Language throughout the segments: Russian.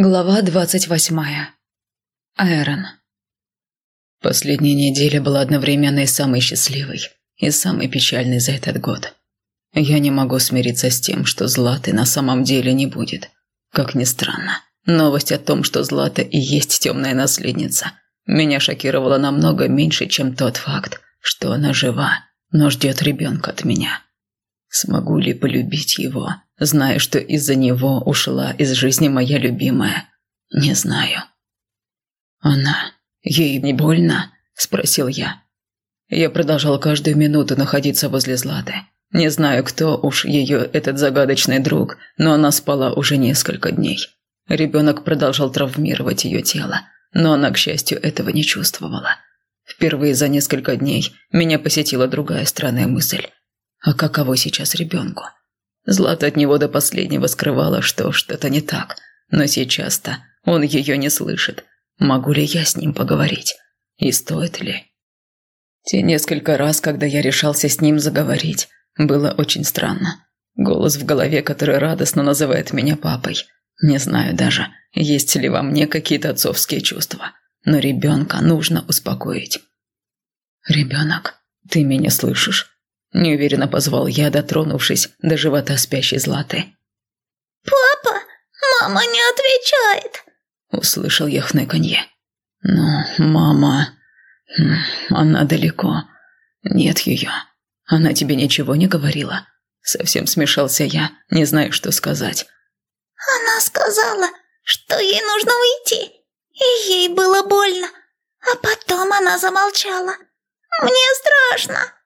Глава двадцать восьмая. Айрон. Последняя неделя была одновременно и самой счастливой, и самой печальной за этот год. Я не могу смириться с тем, что Златы на самом деле не будет. Как ни странно, новость о том, что Злата и есть темная наследница, меня шокировала намного меньше, чем тот факт, что она жива, но ждет ребенка от меня. Смогу ли полюбить его, зная, что из-за него ушла из жизни моя любимая? Не знаю. Она... Ей не больно? Спросил я. Я продолжал каждую минуту находиться возле Златы. Не знаю, кто уж ее этот загадочный друг, но она спала уже несколько дней. Ребенок продолжал травмировать ее тело, но она, к счастью, этого не чувствовала. Впервые за несколько дней меня посетила другая странная мысль. А каково сейчас ребенку? Злата от него до последнего скрывала, что что-то не так. Но сейчас-то он ее не слышит. Могу ли я с ним поговорить? И стоит ли? Те несколько раз, когда я решался с ним заговорить, было очень странно. Голос в голове, который радостно называет меня папой. Не знаю даже, есть ли во мне какие-то отцовские чувства. Но ребенка нужно успокоить. «Ребенок, ты меня слышишь?» Неуверенно позвал я, дотронувшись до живота спящей Златы. «Папа, мама не отвечает!» Услышал я хныканье. «Ну, мама... Хм, она далеко. Нет ее. Она тебе ничего не говорила?» Совсем смешался я, не знаю, что сказать. «Она сказала, что ей нужно уйти, и ей было больно. А потом она замолчала. Мне страшно!»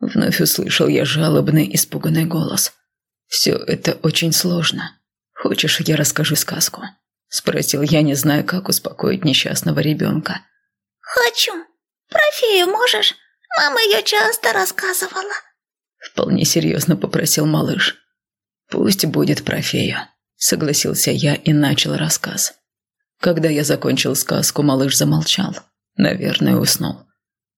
Вновь услышал я жалобный, испуганный голос. «Все это очень сложно. Хочешь, я расскажу сказку?» Спросил я, не зная, как успокоить несчастного ребенка. «Хочу. Про фею можешь? Мама ее часто рассказывала». Вполне серьезно попросил малыш. «Пусть будет про фею», — согласился я и начал рассказ. Когда я закончил сказку, малыш замолчал. Наверное, уснул.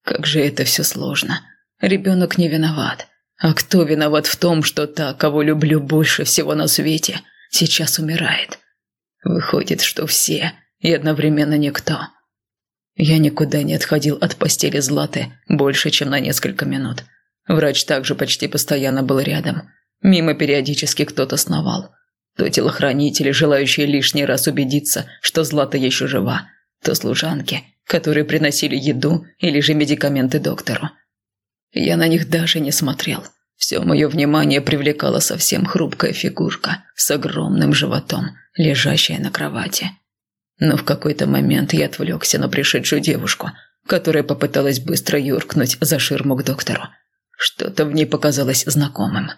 Как же это все сложно. Ребенок не виноват. А кто виноват в том, что та, кого люблю больше всего на свете, сейчас умирает? Выходит, что все и одновременно никто. Я никуда не отходил от постели Златы больше, чем на несколько минут. Врач также почти постоянно был рядом. Мимо периодически кто-то сновал. То телохранители, желающие лишний раз убедиться, что Злата еще жива, то служанки, которые приносили еду или же медикаменты доктору. Я на них даже не смотрел. Все мое внимание привлекала совсем хрупкая фигурка с огромным животом, лежащая на кровати. Но в какой-то момент я отвлекся на пришедшую девушку, которая попыталась быстро юркнуть за ширму к доктору. Что-то в ней показалось знакомым.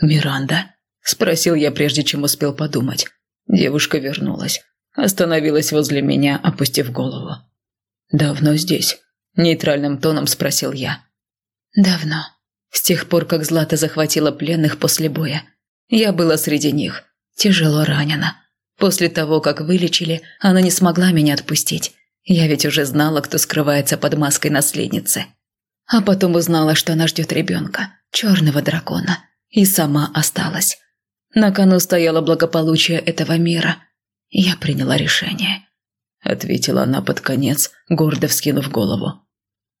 «Миранда?» – спросил я, прежде чем успел подумать. Девушка вернулась. Остановилась возле меня, опустив голову. «Давно здесь?» – нейтральным тоном спросил я. Давно. С тех пор, как Злата захватила пленных после боя. Я была среди них. Тяжело ранена. После того, как вылечили, она не смогла меня отпустить. Я ведь уже знала, кто скрывается под маской наследницы. А потом узнала, что она ждет ребенка, черного дракона. И сама осталась. На кону стояло благополучие этого мира. Я приняла решение. Ответила она под конец, гордо вскинув голову.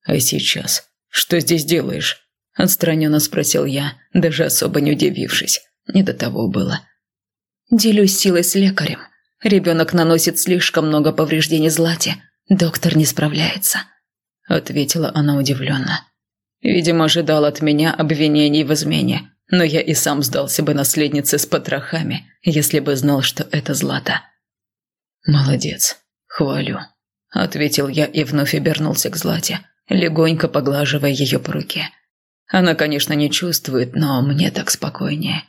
А сейчас «Что здесь делаешь?» – отстраненно спросил я, даже особо не удивившись. Не до того было. «Делюсь силой с лекарем. Ребенок наносит слишком много повреждений Злате. Доктор не справляется», – ответила она удивленно. Видимо, ожидал от меня обвинений в измене, но я и сам сдался бы наследнице с потрохами, если бы знал, что это Злата. «Молодец, хвалю», – ответил я и вновь обернулся к Злате легонько поглаживая ее по руке. Она, конечно, не чувствует, но мне так спокойнее.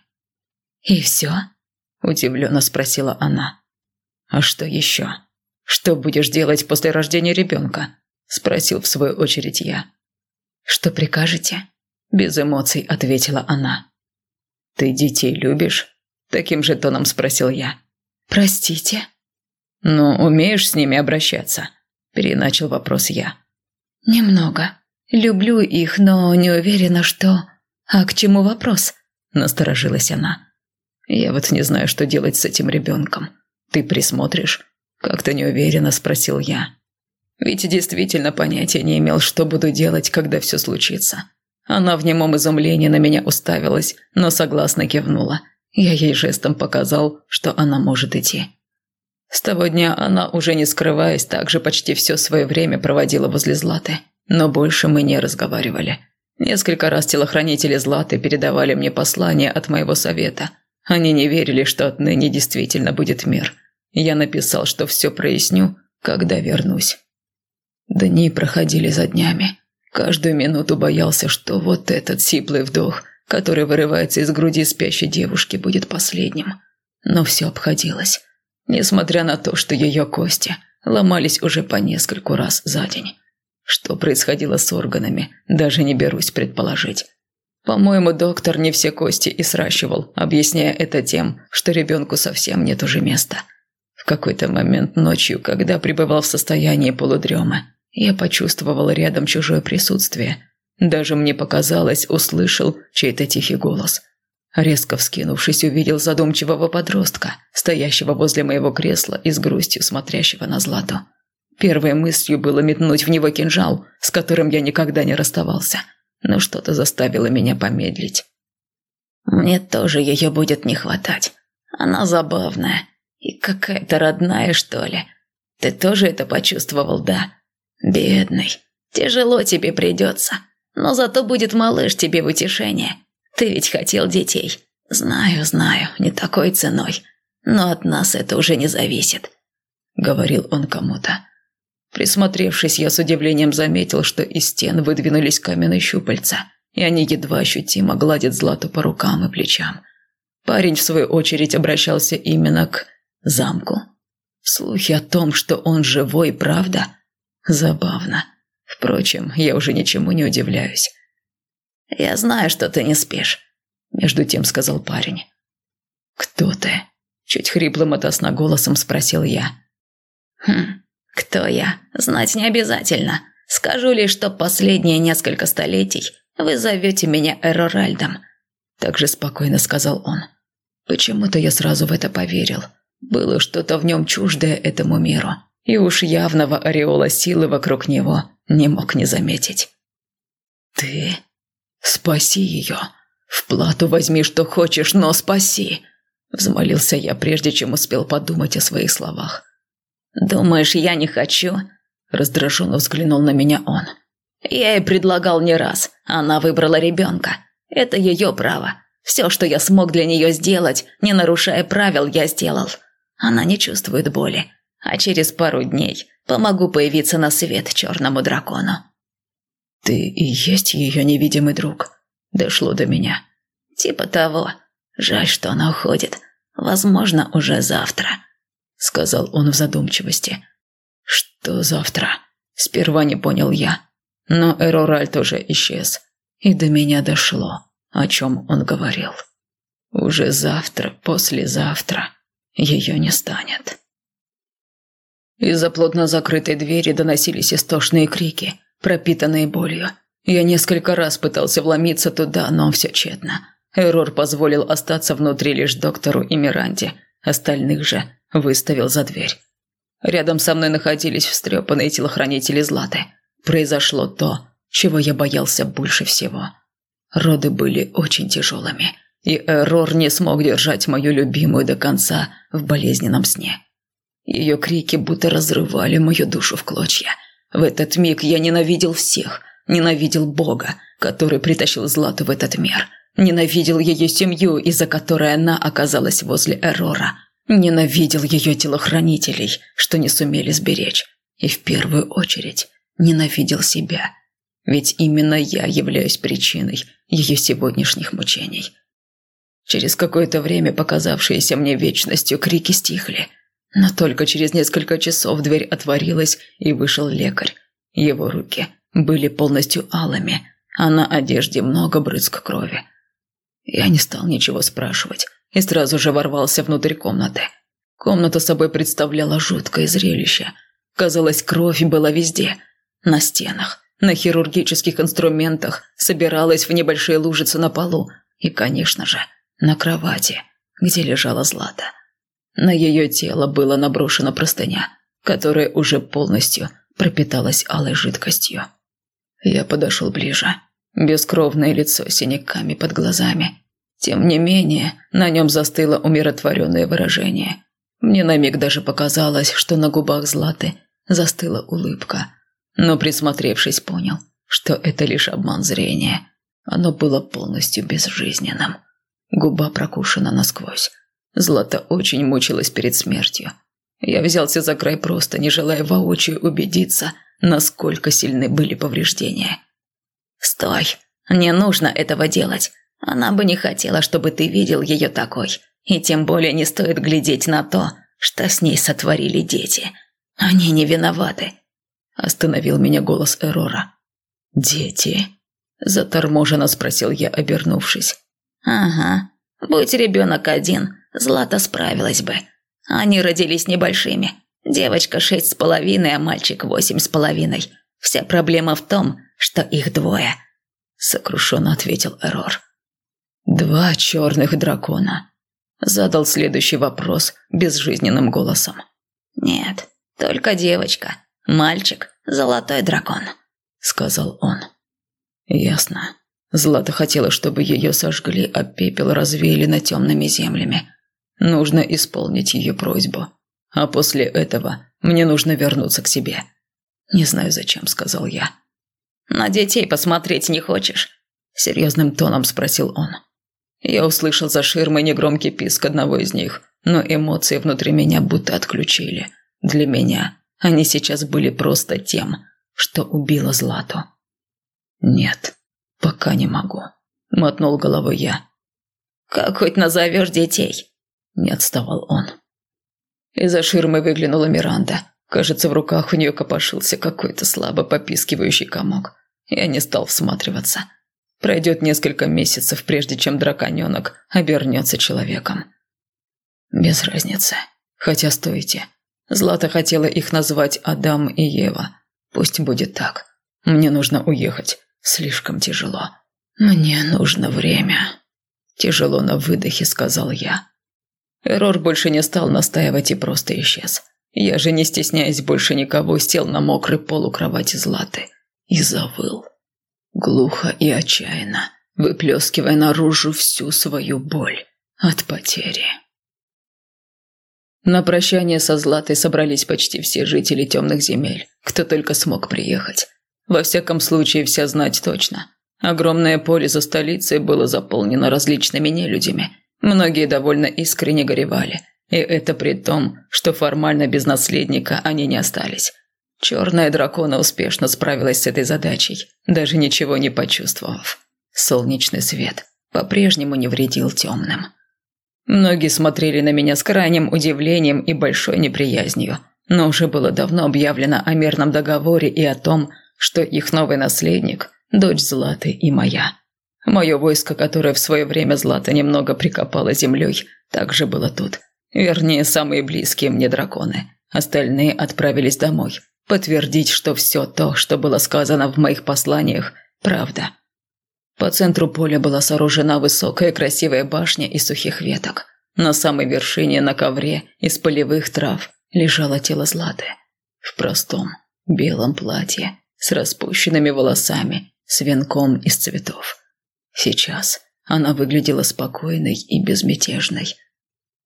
«И все?» – удивленно спросила она. «А что еще? Что будешь делать после рождения ребенка?» – спросил в свою очередь я. «Что прикажете?» – без эмоций ответила она. «Ты детей любишь?» – таким же тоном спросил я. «Простите?» «Ну, умеешь с ними обращаться?» – переначал вопрос я. «Немного. Люблю их, но не уверена, что...» «А к чему вопрос?» – насторожилась она. «Я вот не знаю, что делать с этим ребенком. Ты присмотришь?» Как-то неуверенно спросил я. Ведь действительно понятия не имел, что буду делать, когда все случится. Она в немом изумлении на меня уставилась, но согласно кивнула. Я ей жестом показал, что она может идти. С того дня она, уже не скрываясь, также почти все свое время проводила возле Златы. Но больше мы не разговаривали. Несколько раз телохранители Златы передавали мне послание от моего совета. Они не верили, что отныне действительно будет мир. Я написал, что все проясню, когда вернусь. Дни проходили за днями. Каждую минуту боялся, что вот этот сиплый вдох, который вырывается из груди спящей девушки, будет последним. Но все обходилось. Несмотря на то, что ее кости ломались уже по нескольку раз за день. Что происходило с органами, даже не берусь предположить. По-моему, доктор не все кости и сращивал, объясняя это тем, что ребенку совсем нет уже места. В какой-то момент ночью, когда пребывал в состоянии полудремы, я почувствовал рядом чужое присутствие. Даже мне показалось, услышал чей-то тихий голос. Резко вскинувшись, увидел задумчивого подростка, стоящего возле моего кресла и с грустью смотрящего на Злату. Первой мыслью было метнуть в него кинжал, с которым я никогда не расставался, но что-то заставило меня помедлить. Мне тоже ее будет не хватать. Она забавная и какая-то родная, что ли. Ты тоже это почувствовал, да? «Бедный, тяжело тебе придется, но зато будет малыш тебе в утешение. Ты ведь хотел детей. Знаю, знаю, не такой ценой, но от нас это уже не зависит», — говорил он кому-то. Присмотревшись, я с удивлением заметил, что из стен выдвинулись каменные щупальца, и они едва ощутимо гладят Злату по рукам и плечам. Парень, в свою очередь, обращался именно к замку. Слухи о том, что он живой, правда — Забавно. Впрочем, я уже ничему не удивляюсь. «Я знаю, что ты не спишь», – между тем сказал парень. «Кто ты?» – чуть хриплым от голосом спросил я. «Хм, кто я? Знать не обязательно. Скажу лишь, что последние несколько столетий вы зовете меня Эроральдом», – также спокойно сказал он. Почему-то я сразу в это поверил. Было что-то в нем чуждое этому миру и уж явного ореола силы вокруг него не мог не заметить. «Ты? Спаси ее! В плату возьми, что хочешь, но спаси!» Взмолился я, прежде чем успел подумать о своих словах. «Думаешь, я не хочу?» Раздраженно взглянул на меня он. «Я ей предлагал не раз. Она выбрала ребенка. Это ее право. Все, что я смог для нее сделать, не нарушая правил, я сделал. Она не чувствует боли а через пару дней помогу появиться на свет черному дракону». «Ты и есть ее невидимый друг?» Дошло до меня. «Типа того. Жаль, что она уходит. Возможно, уже завтра», — сказал он в задумчивости. «Что завтра?» Сперва не понял я. Но Эрораль тоже исчез. И до меня дошло, о чем он говорил. Уже завтра, послезавтра ее не станет. Из-за плотно закрытой двери доносились истошные крики, пропитанные болью. Я несколько раз пытался вломиться туда, но все тщетно. Эррор позволил остаться внутри лишь доктору и Миранде. Остальных же выставил за дверь. Рядом со мной находились встрепанные телохранители Златы. Произошло то, чего я боялся больше всего. Роды были очень тяжелыми, и Эррор не смог держать мою любимую до конца в болезненном сне. Ее крики будто разрывали мою душу в клочья. В этот миг я ненавидел всех. Ненавидел Бога, который притащил Злату в этот мир. Ненавидел ее семью, из-за которой она оказалась возле Эрора. Ненавидел ее телохранителей, что не сумели сберечь. И в первую очередь ненавидел себя. Ведь именно я являюсь причиной ее сегодняшних мучений. Через какое-то время, показавшиеся мне вечностью, крики стихли – но только через несколько часов дверь отворилась, и вышел лекарь. Его руки были полностью алыми, а на одежде много брызг крови. Я не стал ничего спрашивать и сразу же ворвался внутрь комнаты. Комната собой представляла жуткое зрелище. Казалось, кровь была везде. На стенах, на хирургических инструментах, собиралась в небольшие лужицы на полу и, конечно же, на кровати, где лежала Злата. На ее тело было наброшена простыня, которая уже полностью пропиталась алой жидкостью. Я подошел ближе. Бескровное лицо с синяками под глазами. Тем не менее, на нем застыло умиротворенное выражение. Мне на миг даже показалось, что на губах Златы застыла улыбка. Но присмотревшись, понял, что это лишь обман зрения. Оно было полностью безжизненным. Губа прокушена насквозь. Злата очень мучилась перед смертью. Я взялся за край просто, не желая воочию убедиться, насколько сильны были повреждения. «Стой! Не нужно этого делать. Она бы не хотела, чтобы ты видел ее такой. И тем более не стоит глядеть на то, что с ней сотворили дети. Они не виноваты». Остановил меня голос Эрора. «Дети?» Заторможенно спросил я, обернувшись. «Ага. Будь ребенок один, Злата справилась бы. Они родились небольшими. Девочка шесть с половиной, а мальчик восемь с половиной. Вся проблема в том, что их двое», — сокрушенно ответил Эрор. «Два черных дракона», — задал следующий вопрос безжизненным голосом. «Нет, только девочка. Мальчик — золотой дракон», — сказал он. «Ясно. Злата хотела, чтобы ее сожгли, а пепел развеяли над темными землями. Нужно исполнить ее просьбу. А после этого мне нужно вернуться к себе. Не знаю зачем, сказал я. На детей посмотреть не хочешь? Серьезным тоном спросил он. Я услышал за ширмой негромкий писк одного из них, но эмоции внутри меня будто отключили. Для меня они сейчас были просто тем, что убило Злату. «Нет, пока не могу», – мотнул головой я. «Как хоть назовешь детей?» – не отставал он. Из-за ширмы выглянула Миранда. Кажется, в руках у нее копошился какой-то слабо попискивающий комок. Я не стал всматриваться. Пройдет несколько месяцев, прежде чем драконенок обернется человеком. Без разницы. Хотя стойте. Злата хотела их назвать Адам и Ева. Пусть будет так. Мне нужно уехать. Слишком тяжело. Мне нужно время. Тяжело на выдохе, сказал я. Эрор больше не стал настаивать и просто исчез. Я же, не стесняясь больше никого, сел на мокрый пол у кровати Златы и завыл. Глухо и отчаянно, выплескивая наружу всю свою боль от потери. На прощание со Златой собрались почти все жители темных земель, кто только смог приехать. Во всяком случае, вся знать точно. Огромное поле за столицей было заполнено различными нелюдями. Многие довольно искренне горевали. И это при том, что формально без наследника они не остались. Черная дракона успешно справилась с этой задачей, даже ничего не почувствовав. Солнечный свет по-прежнему не вредил темным. Многие смотрели на меня с крайним удивлением и большой неприязнью, но уже было давно объявлено о мирном договоре и о том, что их новый наследник – дочь Златы и моя. Мое войско, которое в свое время Злата немного прикопало землей, также было тут. Вернее, самые близкие мне драконы. Остальные отправились домой. Подтвердить, что все то, что было сказано в моих посланиях, правда. По центру поля была сооружена высокая красивая башня из сухих веток. На самой вершине на ковре из полевых трав лежало тело Златы. В простом белом платье с распущенными волосами, с венком из цветов. Сейчас она выглядела спокойной и безмятежной.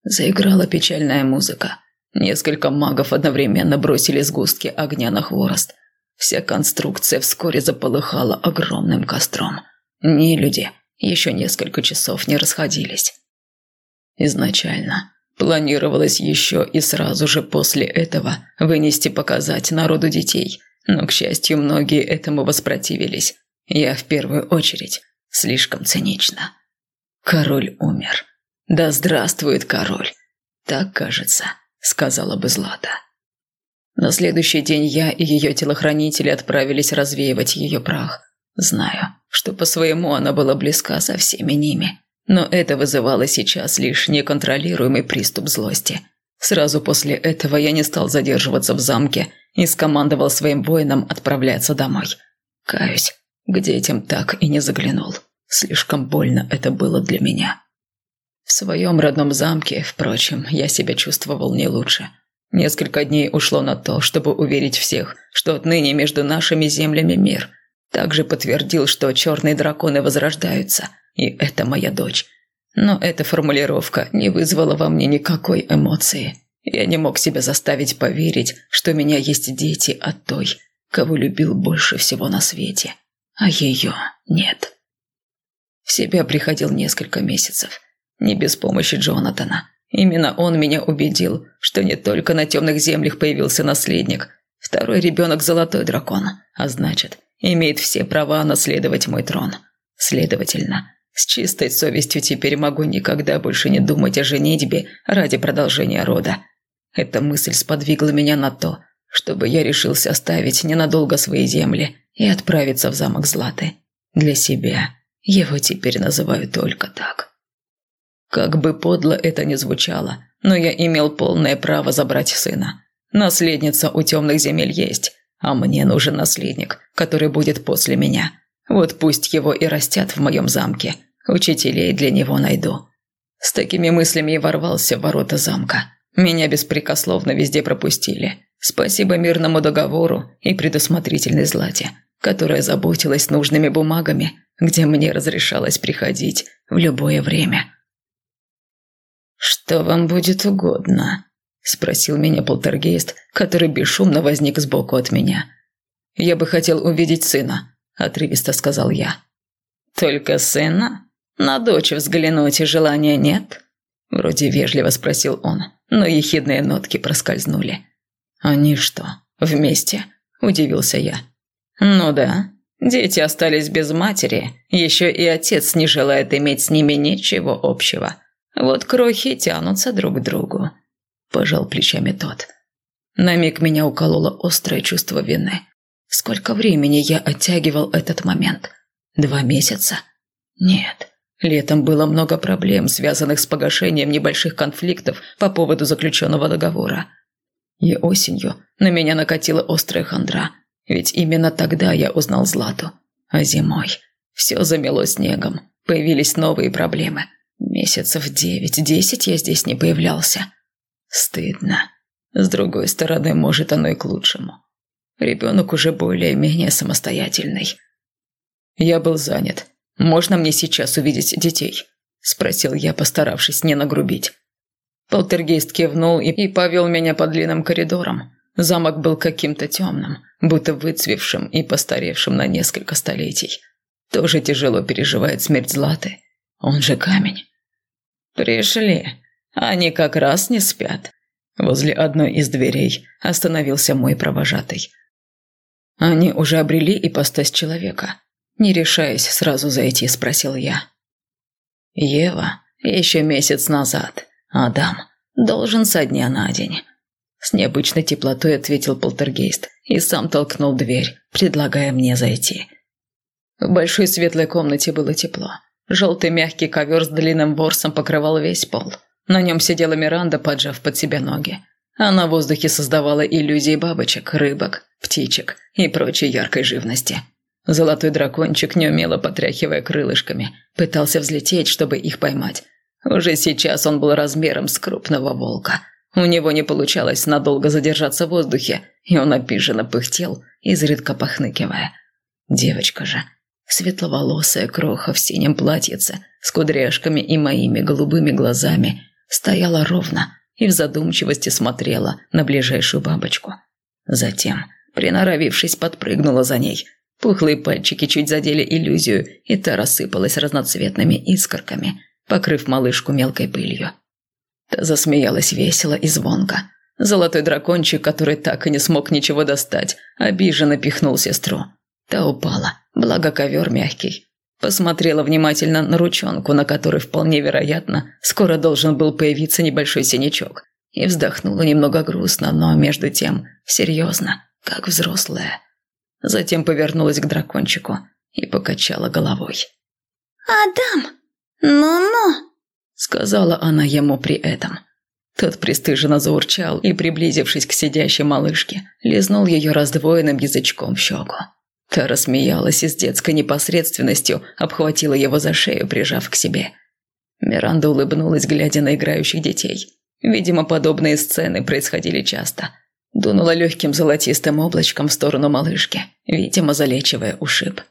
Заиграла печальная музыка. Несколько магов одновременно бросили сгустки огня на хворост. Вся конструкция вскоре заполыхала огромным костром. Ни люди еще несколько часов не расходились. Изначально планировалось еще и сразу же после этого вынести показать народу детей – но, к счастью, многие этому воспротивились. Я в первую очередь. Слишком цинично. Король умер. Да здравствует король. Так, кажется, сказала бы Злата. На следующий день я и ее телохранители отправились развеивать ее прах. Знаю, что по-своему она была близка со всеми ними. Но это вызывало сейчас лишь неконтролируемый приступ злости. Сразу после этого я не стал задерживаться в замке и скомандовал своим воинам отправляться домой. Каюсь, к детям так и не заглянул. Слишком больно это было для меня. В своем родном замке, впрочем, я себя чувствовал не лучше. Несколько дней ушло на то, чтобы уверить всех, что отныне между нашими землями мир. Также подтвердил, что черные драконы возрождаются, и это моя дочь. Но эта формулировка не вызвала во мне никакой эмоции. Я не мог себя заставить поверить, что у меня есть дети от той, кого любил больше всего на свете, а ее нет. В себя приходил несколько месяцев, не без помощи Джонатана. Именно он меня убедил, что не только на темных землях появился наследник, второй ребенок золотой дракон, а значит, имеет все права наследовать мой трон. Следовательно, с чистой совестью теперь могу никогда больше не думать о женитьбе ради продолжения рода. Эта мысль сподвигла меня на то, чтобы я решился оставить ненадолго свои земли и отправиться в замок Златы. Для себя его теперь называю только так. Как бы подло это ни звучало, но я имел полное право забрать сына. Наследница у темных земель есть, а мне нужен наследник, который будет после меня. Вот пусть его и растят в моем замке. Учителей для него найду. С такими мыслями и ворвался в ворота замка. Меня беспрекословно везде пропустили. Спасибо мирному договору и предусмотрительной Злате, которая заботилась нужными бумагами, где мне разрешалось приходить в любое время. «Что вам будет угодно?» – спросил меня полтергейст, который бесшумно возник сбоку от меня. «Я бы хотел увидеть сына», – отрывисто сказал я. «Только сына? На дочь взглянуть и желания нет?» Вроде вежливо спросил он, но ехидные нотки проскользнули. «Они что, вместе?» – удивился я. «Ну да, дети остались без матери, еще и отец не желает иметь с ними ничего общего. Вот крохи тянутся друг к другу», – пожал плечами тот. На миг меня укололо острое чувство вины. Сколько времени я оттягивал этот момент? Два месяца? Нет, Летом было много проблем, связанных с погашением небольших конфликтов по поводу заключенного договора. И осенью на меня накатила острая хандра, ведь именно тогда я узнал Злату. А зимой все замело снегом, появились новые проблемы. Месяцев девять-десять я здесь не появлялся. Стыдно. С другой стороны, может, оно и к лучшему. Ребенок уже более-менее самостоятельный. Я был занят, можно мне сейчас увидеть детей?» – спросил я, постаравшись не нагрубить. Полтергейст кивнул и, и повел меня по длинным коридорам. Замок был каким-то темным, будто выцвевшим и постаревшим на несколько столетий. Тоже тяжело переживает смерть Златы. Он же камень. «Пришли. Они как раз не спят». Возле одной из дверей остановился мой провожатый. Они уже обрели ипостась человека. Не решаясь сразу зайти, спросил я. «Ева, еще месяц назад. Адам должен со дня на день». С необычной теплотой ответил полтергейст и сам толкнул дверь, предлагая мне зайти. В большой светлой комнате было тепло. Желтый мягкий ковер с длинным ворсом покрывал весь пол. На нем сидела Миранда, поджав под себя ноги. А на воздухе создавала иллюзии бабочек, рыбок, птичек и прочей яркой живности. Золотой дракончик, неумело потряхивая крылышками, пытался взлететь, чтобы их поймать. Уже сейчас он был размером с крупного волка. У него не получалось надолго задержаться в воздухе, и он обиженно пыхтел, изредка похныкивая. Девочка же, светловолосая кроха в синем платьице, с кудряшками и моими голубыми глазами, стояла ровно и в задумчивости смотрела на ближайшую бабочку. Затем, приноровившись, подпрыгнула за ней – Пухлые пальчики чуть задели иллюзию, и та рассыпалась разноцветными искорками, покрыв малышку мелкой пылью. Та засмеялась весело и звонко. Золотой дракончик, который так и не смог ничего достать, обиженно пихнул сестру. Та упала, благо ковер мягкий. Посмотрела внимательно на ручонку, на которой, вполне вероятно, скоро должен был появиться небольшой синячок. И вздохнула немного грустно, но между тем серьезно, как взрослая. Затем повернулась к дракончику и покачала головой. «Адам, ну-ну!» Сказала она ему при этом. Тот пристыженно заурчал и, приблизившись к сидящей малышке, лизнул ее раздвоенным язычком в щеку. Та рассмеялась и с детской непосредственностью обхватила его за шею, прижав к себе. Миранда улыбнулась, глядя на играющих детей. Видимо, подобные сцены происходили часто. Дунула легким золотистым облачком в сторону малышки, видимо, залечивая ушиб.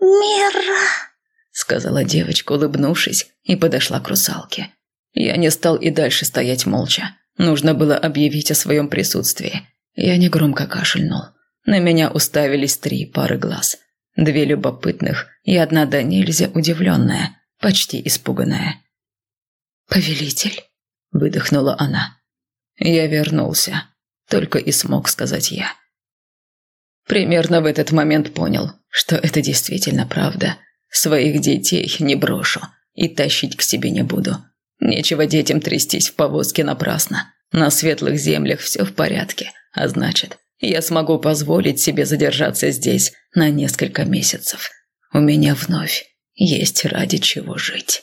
«Мира!» — сказала девочка, улыбнувшись, и подошла к русалке. Я не стал и дальше стоять молча. Нужно было объявить о своем присутствии. Я негромко кашельнул. На меня уставились три пары глаз. Две любопытных и одна до нельзя удивленная, почти испуганная. «Повелитель?» – выдохнула она. Я вернулся. Только и смог сказать я. Примерно в этот момент понял, что это действительно правда. Своих детей не брошу и тащить к себе не буду. Нечего детям трястись в повозке напрасно. На светлых землях все в порядке, а значит, я смогу позволить себе задержаться здесь на несколько месяцев. У меня вновь есть ради чего жить.